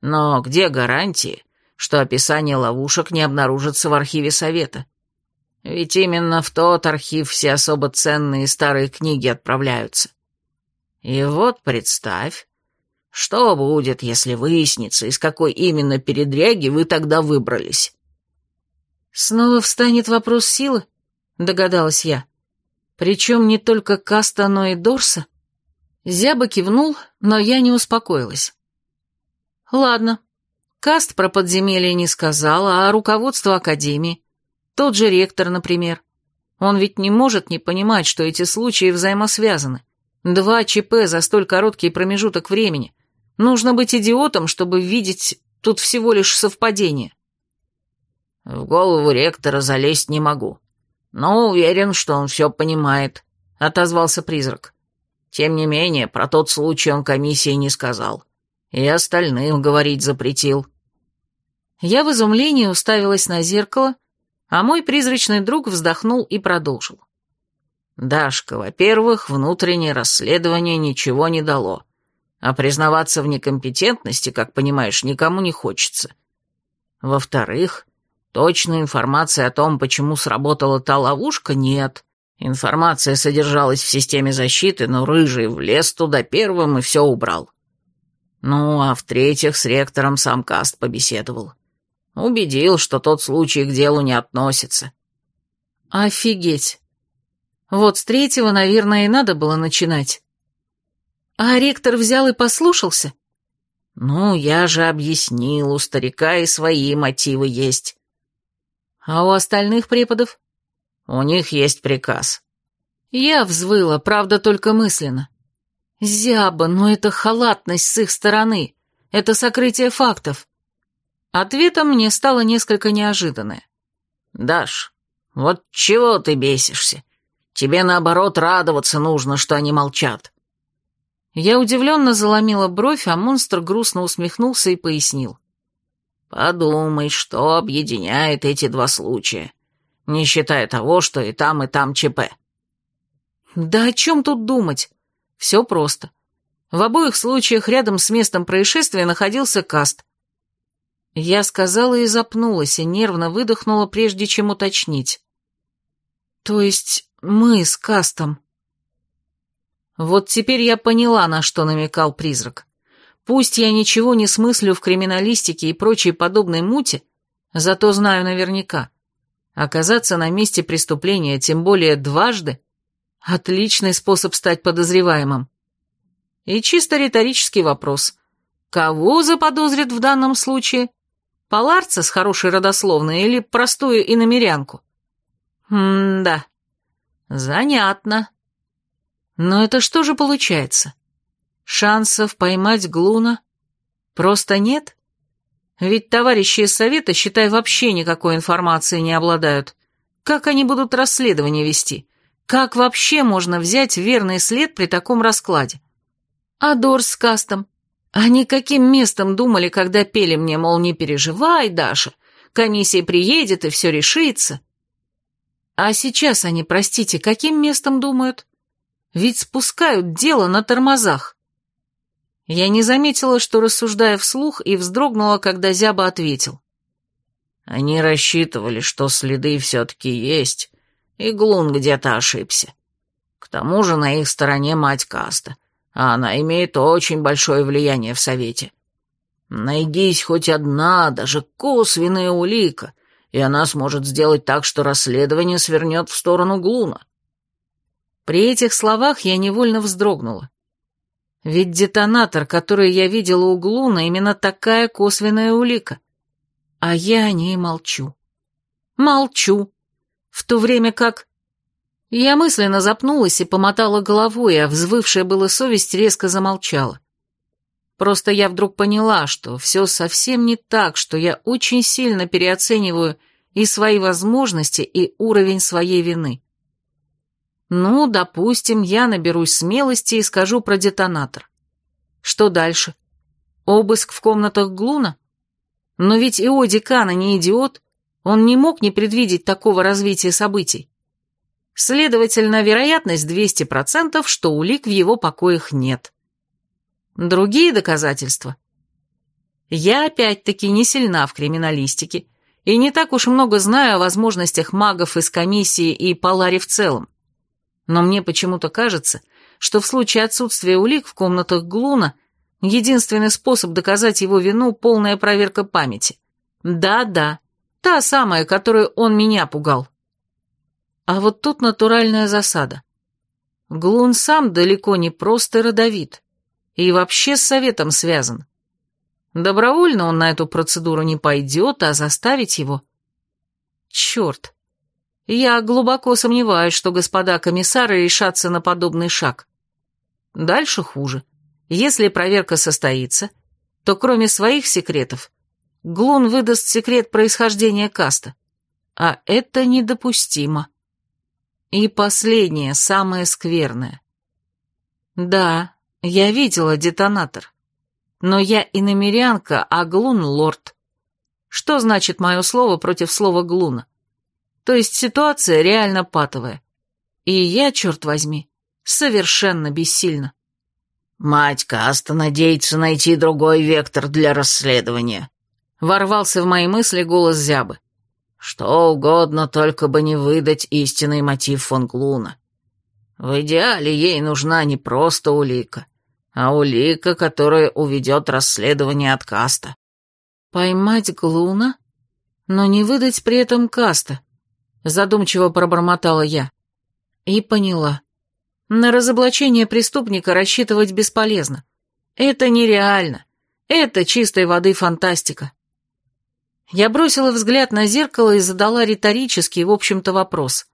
Но где гарантии, что описание ловушек не обнаружится в архиве Совета? Ведь именно в тот архив все особо ценные старые книги отправляются. И вот представь, что будет, если выяснится, из какой именно передряги вы тогда выбрались. «Снова встанет вопрос силы?» — догадалась я. «Причем не только Каста, но и Дорса?» Зяба кивнул, но я не успокоилась. «Ладно. Каст про подземелье не сказал, а руководство Академии. Тот же ректор, например. Он ведь не может не понимать, что эти случаи взаимосвязаны. Два ЧП за столь короткий промежуток времени. Нужно быть идиотом, чтобы видеть тут всего лишь совпадение». В голову ректора залезть не могу. Но уверен, что он все понимает», — отозвался призрак. «Тем не менее, про тот случай он комиссии не сказал. И остальным говорить запретил». Я в изумлении уставилась на зеркало, а мой призрачный друг вздохнул и продолжил. «Дашка, во-первых, внутреннее расследование ничего не дало, а признаваться в некомпетентности, как понимаешь, никому не хочется. Во-вторых, Точной информации о том, почему сработала та ловушка, нет. Информация содержалась в системе защиты, но Рыжий влез туда первым и все убрал. Ну, а в-третьих, с ректором сам Каст побеседовал. Убедил, что тот случай к делу не относится. Офигеть. Вот с третьего, наверное, и надо было начинать. А ректор взял и послушался? Ну, я же объяснил, у старика и свои мотивы есть. А у остальных преподов? У них есть приказ. Я взвыла, правда, только мысленно. Зяба, но это халатность с их стороны. Это сокрытие фактов. Ответом мне стало несколько неожиданное. «Даш, вот чего ты бесишься? Тебе, наоборот, радоваться нужно, что они молчат». Я удивленно заломила бровь, а монстр грустно усмехнулся и пояснил. Подумай, что объединяет эти два случая, не считая того, что и там, и там ЧП. Да о чем тут думать? Все просто. В обоих случаях рядом с местом происшествия находился каст. Я сказала и запнулась, и нервно выдохнула, прежде чем уточнить. То есть мы с кастом. Вот теперь я поняла, на что намекал призрак. Пусть я ничего не смыслю в криминалистике и прочей подобной мути, зато знаю наверняка. Оказаться на месте преступления, тем более дважды, отличный способ стать подозреваемым. И чисто риторический вопрос. Кого заподозрят в данном случае? Паларца с хорошей родословной или простую иномерянку? М-да. Занятно. Но это что же получается? Шансов поймать Глуна просто нет? Ведь товарищи из совета, считай, вообще никакой информации не обладают. Как они будут расследование вести? Как вообще можно взять верный след при таком раскладе? А Дорс с Кастом? Они каким местом думали, когда пели мне, мол, не переживай, Даша, комиссия приедет и все решится? А сейчас они, простите, каким местом думают? Ведь спускают дело на тормозах. Я не заметила, что рассуждая вслух, и вздрогнула, когда Зяба ответил. Они рассчитывали, что следы все-таки есть, и Глун где-то ошибся. К тому же на их стороне мать Каста, а она имеет очень большое влияние в Совете. Найдись хоть одна, даже косвенная улика, и она сможет сделать так, что расследование свернет в сторону Глуна. При этих словах я невольно вздрогнула. Ведь детонатор, который я видела у Глуна, именно такая косвенная улика. А я о ней молчу. Молчу. В то время как... Я мысленно запнулась и помотала головой, а взвывшая была совесть резко замолчала. Просто я вдруг поняла, что все совсем не так, что я очень сильно переоцениваю и свои возможности, и уровень своей вины. Ну, допустим, я наберусь смелости и скажу про детонатор. Что дальше? Обыск в комнатах Глуна? Но ведь Ио Декана не идиот, он не мог не предвидеть такого развития событий. Следовательно, вероятность 200%, что улик в его покоях нет. Другие доказательства? Я опять-таки не сильна в криминалистике и не так уж много знаю о возможностях магов из комиссии и Полари в целом. Но мне почему-то кажется, что в случае отсутствия улик в комнатах Глуна единственный способ доказать его вину – полная проверка памяти. Да-да, та самая, которую он меня пугал. А вот тут натуральная засада. Глун сам далеко не просто родовит, и вообще с советом связан. Добровольно он на эту процедуру не пойдет, а заставить его... Черт, я глубоко сомневаюсь, что господа комиссары решатся на подобный шаг. Дальше хуже. Если проверка состоится, то кроме своих секретов, Глун выдаст секрет происхождения каста. А это недопустимо. И последнее, самое скверное. Да, я видела детонатор. Но я и намерянка, а Глун — лорд. Что значит мое слово против слова Глуна? То есть ситуация реально патовая. И я, черт возьми, совершенно бессильна. «Мать Каста надеется найти другой вектор для расследования», — ворвался в мои мысли голос Зябы. Что угодно, только бы не выдать истинный мотив фон Глуна. В идеале ей нужна не просто улика, а улика, которая уведет расследование от Каста. Поймать Глуна, но не выдать при этом Каста, задумчиво пробормотала я. И поняла. На разоблачение преступника рассчитывать бесполезно. Это нереально. Это чистой воды фантастика. Я бросила взгляд на зеркало и задала риторический, в общем-то, вопрос.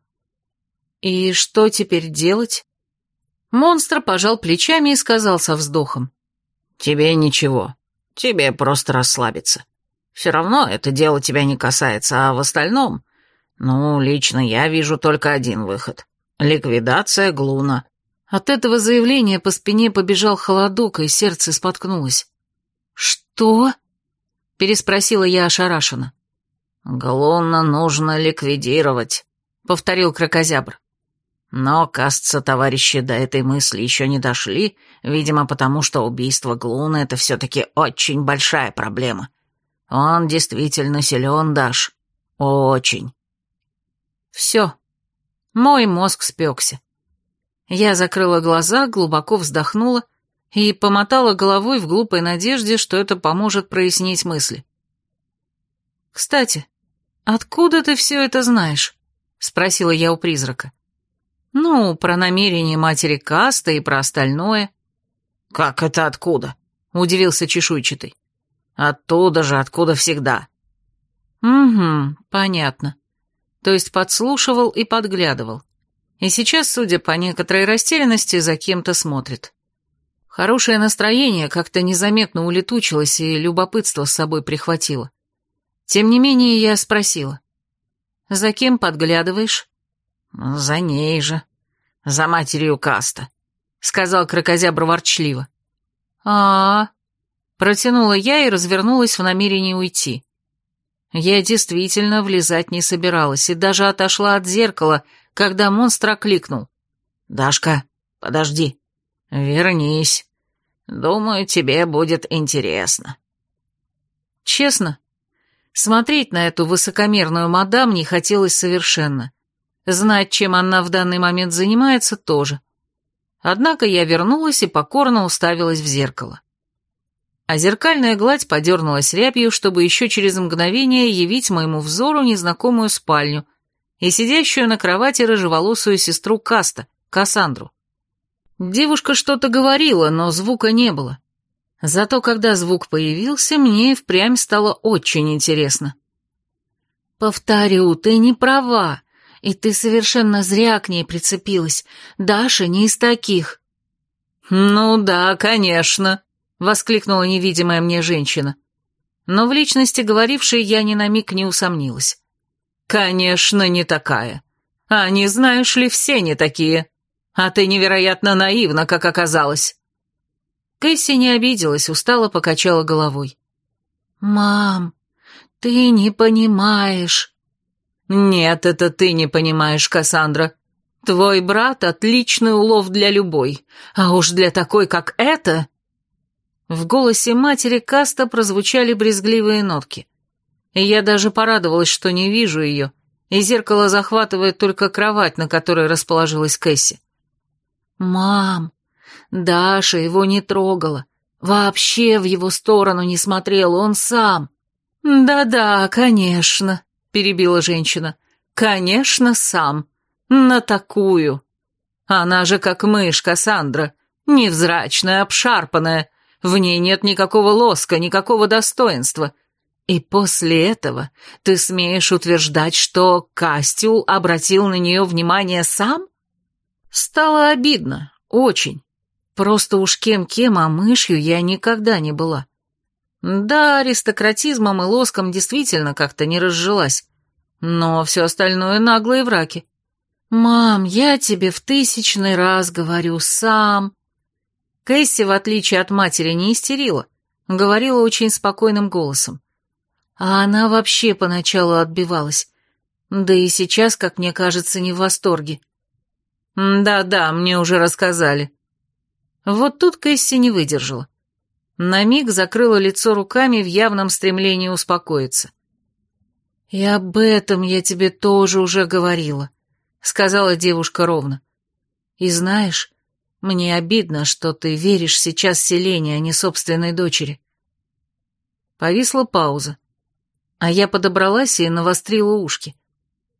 «И что теперь делать?» Монстр пожал плечами и сказал со вздохом. «Тебе ничего. Тебе просто расслабиться. Все равно это дело тебя не касается, а в остальном... Ну, лично я вижу только один выход. Ликвидация Глуна». От этого заявления по спине побежал холодок, и сердце споткнулось. «Что?» переспросила я ошарашенно. «Глунна нужно ликвидировать», — повторил крокозябр. Но, кажется, товарищи до этой мысли еще не дошли, видимо, потому что убийство Глуна — это все-таки очень большая проблема. Он действительно силен, Даш. Очень. Все. Мой мозг спекся. Я закрыла глаза, глубоко вздохнула и помотала головой в глупой надежде, что это поможет прояснить мысли. «Кстати, откуда ты все это знаешь?» — спросила я у призрака. «Ну, про намерения матери Каста и про остальное». «Как это откуда?» — удивился чешуйчатый. «Оттуда же, откуда всегда». «Угу, понятно. То есть подслушивал и подглядывал. И сейчас, судя по некоторой растерянности, за кем-то смотрит». Хорошее настроение как-то незаметно улетучилось и любопытство с собой прихватило. Тем не менее, я спросила. «За кем подглядываешь?» «За ней же. За матерью Каста», — сказал крокозябр ворчливо. а, -а, -а Протянула я и развернулась в намерении уйти. Я действительно влезать не собиралась и даже отошла от зеркала, когда монстр окликнул. «Дашка, подожди. Вернись». Думаю, тебе будет интересно». Честно, смотреть на эту высокомерную мадам не хотелось совершенно. Знать, чем она в данный момент занимается, тоже. Однако я вернулась и покорно уставилась в зеркало. А зеркальная гладь подернулась рябью, чтобы еще через мгновение явить моему взору незнакомую спальню и сидящую на кровати рыжеволосую сестру Каста, Кассандру. Девушка что-то говорила, но звука не было. Зато когда звук появился, мне впрямь стало очень интересно. «Повторю, ты не права, и ты совершенно зря к ней прицепилась. Даша не из таких». «Ну да, конечно», — воскликнула невидимая мне женщина. Но в личности говорившей я ни на миг не усомнилась. «Конечно, не такая. А не знаешь ли, все не такие». А ты невероятно наивна, как оказалось». Кэсси не обиделась, устало покачала головой. «Мам, ты не понимаешь». «Нет, это ты не понимаешь, Кассандра. Твой брат — отличный улов для любой, а уж для такой, как это...» В голосе матери Каста прозвучали брезгливые нотки. И я даже порадовалась, что не вижу ее, и зеркало захватывает только кровать, на которой расположилась Кэсси. «Мам, Даша его не трогала, вообще в его сторону не смотрела, он сам». «Да-да, конечно», — перебила женщина, — «конечно, сам. На такую. Она же как мышь, Кассандра, невзрачная, обшарпанная, в ней нет никакого лоска, никакого достоинства». И после этого ты смеешь утверждать, что Кастюл обратил на нее внимание сам? Стало обидно, очень. Просто уж кем-кем, а мышью я никогда не была. Да, аристократизмом и лоском действительно как-то не разжилась, но все остальное наглые враки. «Мам, я тебе в тысячный раз говорю сам». Кэсси, в отличие от матери, не истерила, говорила очень спокойным голосом. А она вообще поначалу отбивалась. Да и сейчас, как мне кажется, не в восторге. «Да-да, мне уже рассказали». Вот тут Кэсси не выдержала. На миг закрыла лицо руками в явном стремлении успокоиться. «И об этом я тебе тоже уже говорила», — сказала девушка ровно. «И знаешь, мне обидно, что ты веришь сейчас Селене, а не собственной дочери». Повисла пауза, а я подобралась и навострила ушки.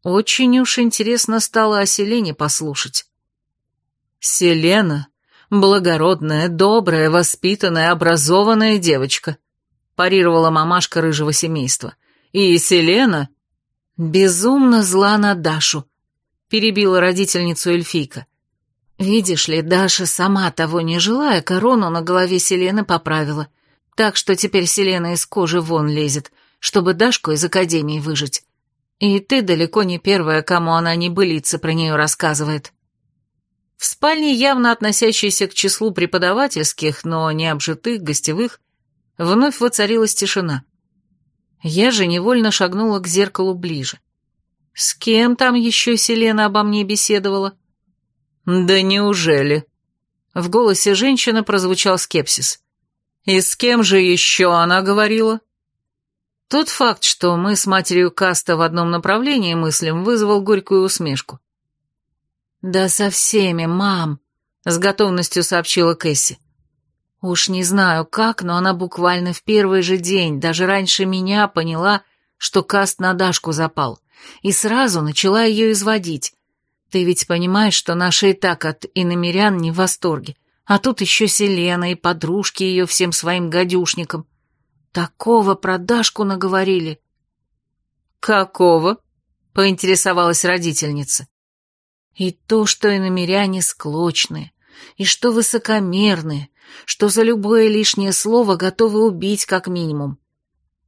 Очень уж интересно стало о Селене послушать. «Селена — благородная, добрая, воспитанная, образованная девочка», — парировала мамашка рыжего семейства. «И Селена безумно зла на Дашу», — перебила родительницу эльфийка. «Видишь ли, Даша, сама того не желая, корону на голове Селены поправила, так что теперь Селена из кожи вон лезет, чтобы Дашку из академии выжить. И ты далеко не первая, кому она не былится про нее рассказывает». В спальне, явно относящейся к числу преподавательских, но не обжитых, гостевых, вновь воцарилась тишина. Я же невольно шагнула к зеркалу ближе. С кем там еще Селена обо мне беседовала? Да неужели? В голосе женщины прозвучал скепсис. И с кем же еще она говорила? Тот факт, что мы с матерью Каста в одном направлении мыслим, вызвал горькую усмешку. «Да со всеми, мам», — с готовностью сообщила Кэсси. Уж не знаю как, но она буквально в первый же день, даже раньше меня, поняла, что Каст на Дашку запал, и сразу начала ее изводить. Ты ведь понимаешь, что наши и так от иномерян не в восторге, а тут еще Селена и подружки ее всем своим гадюшникам. Такого про Дашку наговорили. «Какого?» — поинтересовалась родительница. И то, что иномеряне склочные, и что высокомерные, что за любое лишнее слово готовы убить как минимум.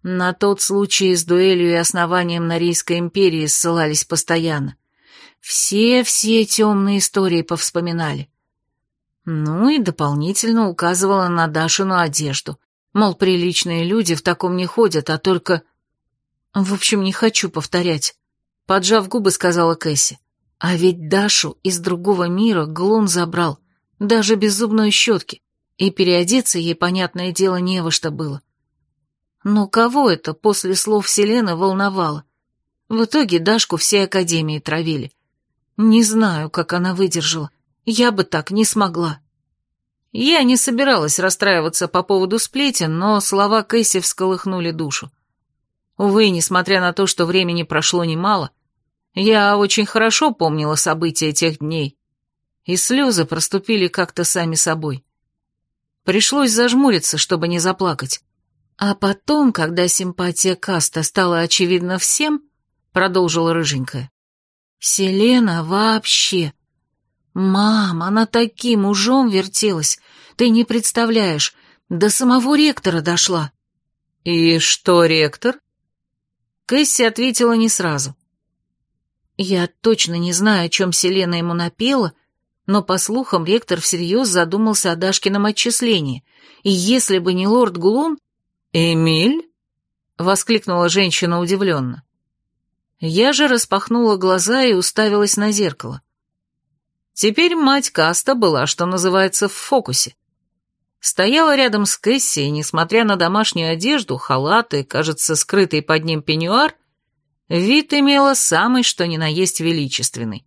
На тот случай с дуэлью и основанием Норийской империи ссылались постоянно. Все-все темные истории повспоминали. Ну и дополнительно указывала на Дашину одежду. Мол, приличные люди в таком не ходят, а только... В общем, не хочу повторять. Поджав губы, сказала Кэсси. А ведь Дашу из другого мира Глун забрал, даже без зубной щетки, и переодеться ей, понятное дело, не во что было. Но кого это после слов Селены волновало? В итоге Дашку всей Академии травили. Не знаю, как она выдержала. Я бы так не смогла. Я не собиралась расстраиваться по поводу сплетен, но слова Кэсси всколыхнули душу. Увы, несмотря на то, что времени прошло немало, я очень хорошо помнила события тех дней, и слезы проступили как-то сами собой. Пришлось зажмуриться, чтобы не заплакать. А потом, когда симпатия Каста стала очевидна всем, продолжила рыженькая, Селена вообще... Мам, она таким ужом вертелась, ты не представляешь, до самого ректора дошла. И что ректор? Кэсси ответила не сразу. Я точно не знаю, о чем Селена ему напела, но, по слухам, ректор всерьез задумался о Дашкином отчислении, и если бы не лорд Глун... «Эмиль?» — воскликнула женщина удивленно. Я же распахнула глаза и уставилась на зеркало. Теперь мать Каста была, что называется, в фокусе. Стояла рядом с Кэсси, и, несмотря на домашнюю одежду, халаты, кажется, скрытый под ним пеньюар, Вид имела самый что ни на есть величественный.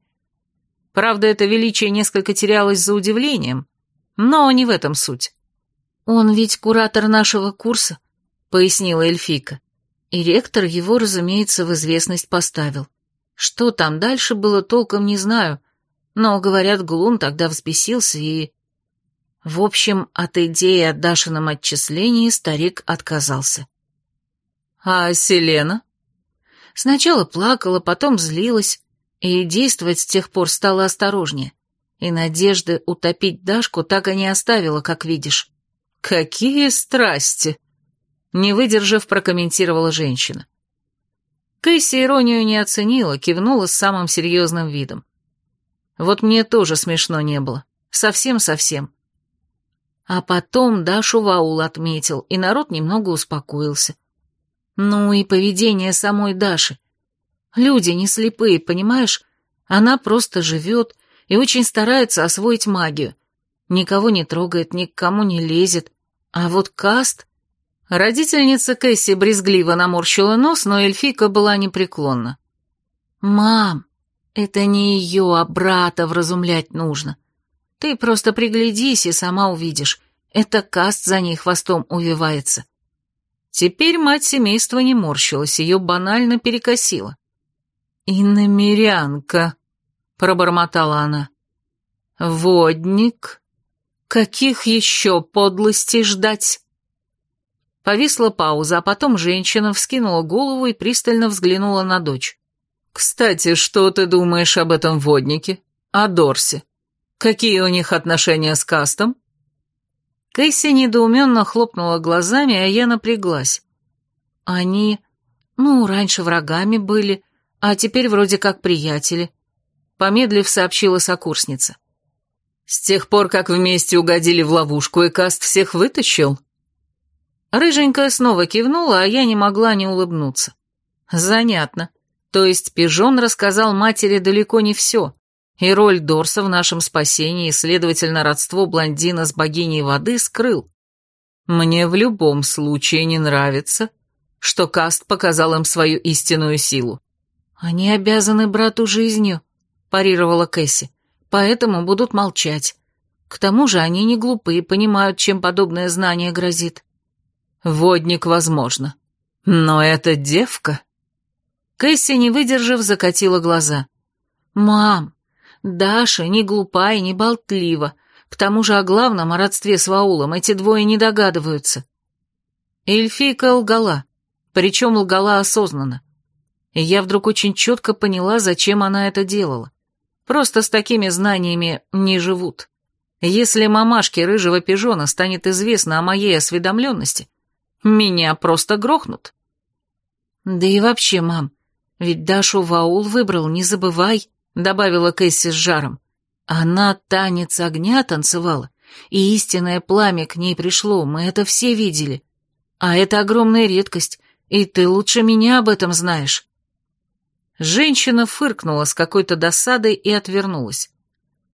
Правда, это величие несколько терялось за удивлением, но не в этом суть. «Он ведь куратор нашего курса», — пояснила Эльфика. И ректор его, разумеется, в известность поставил. Что там дальше было, толком не знаю, но, говорят, Глун тогда взбесился и... В общем, от идеи о Дашином отчислении старик отказался. «А Селена?» Сначала плакала, потом злилась, и действовать с тех пор стала осторожнее. И надежды утопить Дашку так и не оставила, как видишь. «Какие страсти!» Не выдержав, прокомментировала женщина. Кэсси иронию не оценила, кивнула с самым серьезным видом. Вот мне тоже смешно не было. Совсем-совсем. А потом Дашу в аул отметил, и народ немного успокоился. Ну и поведение самой Даши. Люди не слепые, понимаешь? Она просто живет и очень старается освоить магию. Никого не трогает, ни к кому не лезет. А вот Каст... Родительница Кэсси брезгливо наморщила нос, но эльфийка была непреклонна. «Мам, это не ее, а брата вразумлять нужно. Ты просто приглядись и сама увидишь. Это каст за ней хвостом увивается». Теперь мать семейства не морщилась, ее банально перекосила. «Иномерянка», — пробормотала она. «Водник? Каких еще подлостей ждать?» Повисла пауза, а потом женщина вскинула голову и пристально взглянула на дочь. «Кстати, что ты думаешь об этом воднике? О Дорсе? Какие у них отношения с Кастом?» Кэсси недоуменно хлопнула глазами, а я напряглась. «Они, ну, раньше врагами были, а теперь вроде как приятели», — помедлив сообщила сокурсница. «С тех пор, как вместе угодили в ловушку, и Каст всех вытащил?» Рыженькая снова кивнула, а я не могла не улыбнуться. Занятно. То есть Пижон рассказал матери далеко не все, и роль Дорса в нашем спасении, и, следовательно, родство блондина с богиней воды скрыл. Мне в любом случае не нравится, что Каст показал им свою истинную силу. «Они обязаны брату жизнью», — парировала Кэсси, «поэтому будут молчать. К тому же они не глупые, понимают, чем подобное знание грозит». Водник, возможно. Но эта девка... Кэсси, не выдержав, закатила глаза. «Мам, Даша не глупа и не болтлива. К тому же о главном, о родстве с Ваулом, эти двое не догадываются». Эльфийка лгала, причем лгала осознанно. И я вдруг очень четко поняла, зачем она это делала. Просто с такими знаниями не живут. Если мамашке рыжего пижона станет известно о моей осведомленности, меня просто грохнут. Да и вообще, мам, ведь Дашу Ваул выбрал, не забывай, добавила Кэсси с жаром. Она танец огня танцевала, и истинное пламя к ней пришло, мы это все видели. А это огромная редкость, и ты лучше меня об этом знаешь. Женщина фыркнула с какой-то досадой и отвернулась.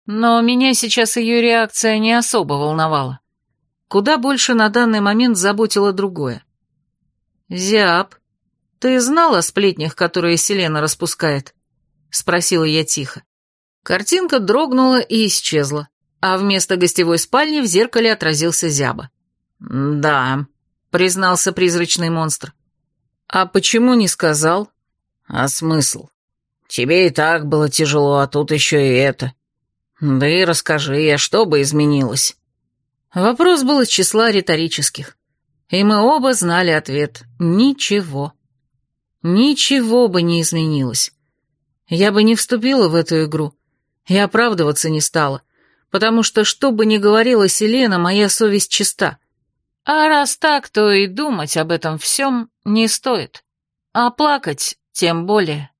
Но меня сейчас ее реакция не особо волновала. Куда больше на данный момент заботило другое. «Зяб, ты знал о сплетнях, которые Селена распускает?» — спросила я тихо. Картинка дрогнула и исчезла, а вместо гостевой спальни в зеркале отразился Зяба. «Да», — признался призрачный монстр. «А почему не сказал?» «А смысл? Тебе и так было тяжело, а тут еще и это. Да и расскажи, а что бы изменилось?» Вопрос был из числа риторических. И мы оба знали ответ «Ничего». Ничего бы не изменилось. Я бы не вступила в эту игру и оправдываться не стала, потому что, что бы ни говорила Селена, моя совесть чиста. А раз так, то и думать об этом всем не стоит, а плакать тем более.